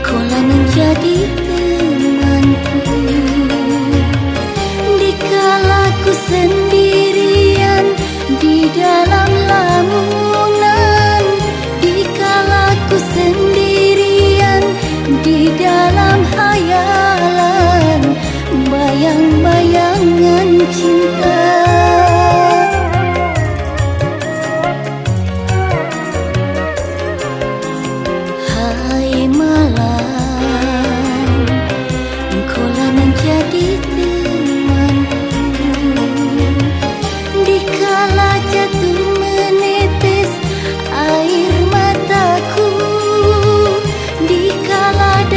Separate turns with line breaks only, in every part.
Kau lah menjadi Di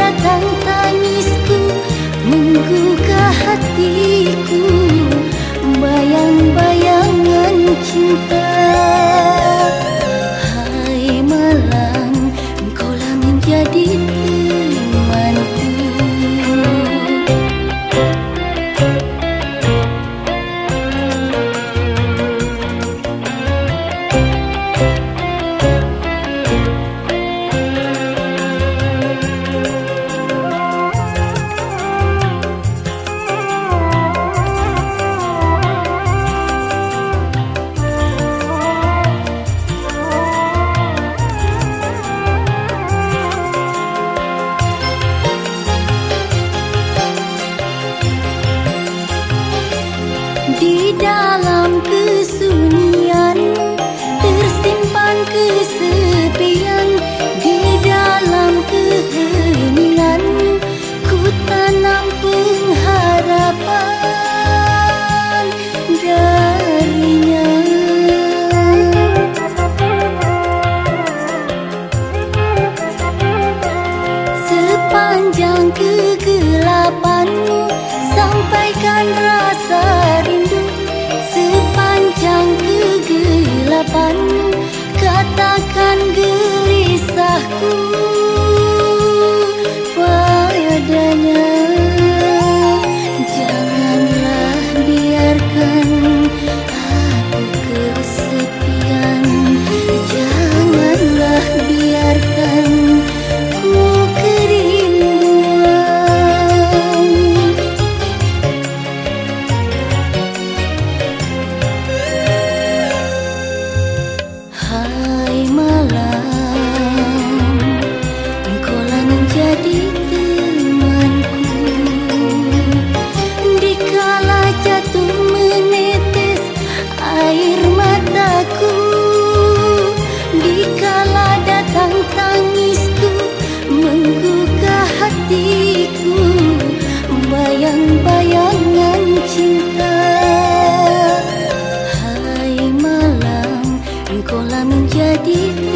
kegelapan katakan gelisahku 一